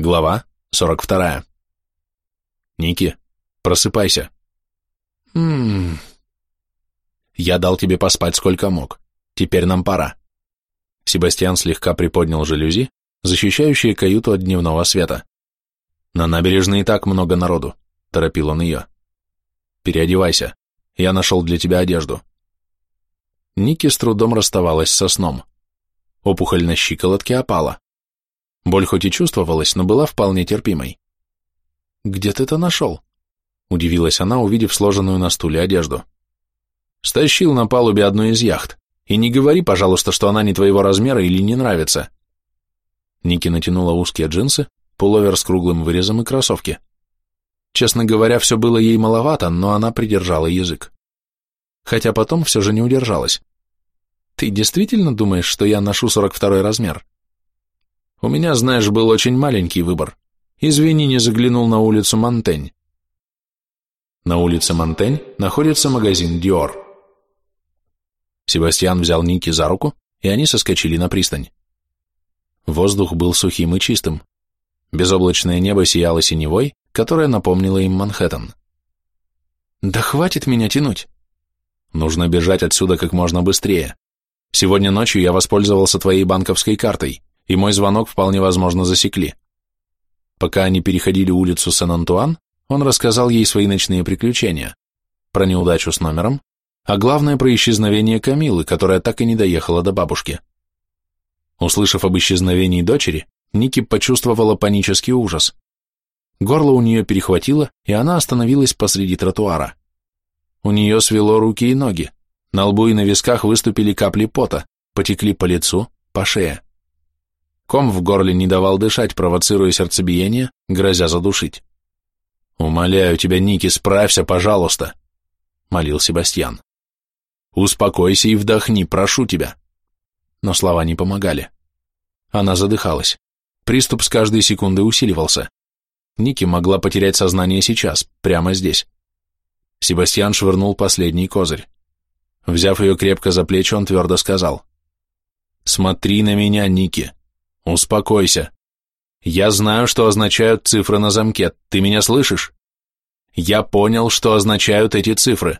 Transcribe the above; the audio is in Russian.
Глава 42. Ники, просыпайся. Ммм. Я дал тебе поспать сколько мог. Теперь нам пора. Себастьян слегка приподнял жалюзи, защищающие каюту от дневного света. На набережной и так много народу, торопил он ее. Переодевайся. Я нашел для тебя одежду. Ники с трудом расставалась со сном. Опухоль на щиколотке опала. Боль хоть и чувствовалась, но была вполне терпимой. «Где ты это нашел?» — удивилась она, увидев сложенную на стуле одежду. «Стащил на палубе одну из яхт. И не говори, пожалуйста, что она не твоего размера или не нравится». Ники натянула узкие джинсы, пуловер с круглым вырезом и кроссовки. Честно говоря, все было ей маловато, но она придержала язык. Хотя потом все же не удержалась. «Ты действительно думаешь, что я ношу 42 размер?» У меня, знаешь, был очень маленький выбор. Извини, не заглянул на улицу Монтень. На улице Монтень находится магазин Диор. Себастьян взял Ники за руку, и они соскочили на пристань. Воздух был сухим и чистым. Безоблачное небо сияло синевой, которая напомнила им Манхэттен. «Да хватит меня тянуть!» «Нужно бежать отсюда как можно быстрее. Сегодня ночью я воспользовался твоей банковской картой и мой звонок вполне возможно засекли. Пока они переходили улицу Сен-Антуан, он рассказал ей свои ночные приключения, про неудачу с номером, а главное про исчезновение Камилы, которая так и не доехала до бабушки. Услышав об исчезновении дочери, Ники почувствовала панический ужас. Горло у нее перехватило, и она остановилась посреди тротуара. У нее свело руки и ноги, на лбу и на висках выступили капли пота, потекли по лицу, по шее. Ком в горле не давал дышать, провоцируя сердцебиение, грозя задушить. «Умоляю тебя, Ники, справься, пожалуйста», — молил Себастьян. «Успокойся и вдохни, прошу тебя». Но слова не помогали. Она задыхалась. Приступ с каждой секунды усиливался. Ники могла потерять сознание сейчас, прямо здесь. Себастьян швырнул последний козырь. Взяв ее крепко за плечи, он твердо сказал. «Смотри на меня, Ники. Успокойся. Я знаю, что означают цифры на замке. Ты меня слышишь? Я понял, что означают эти цифры.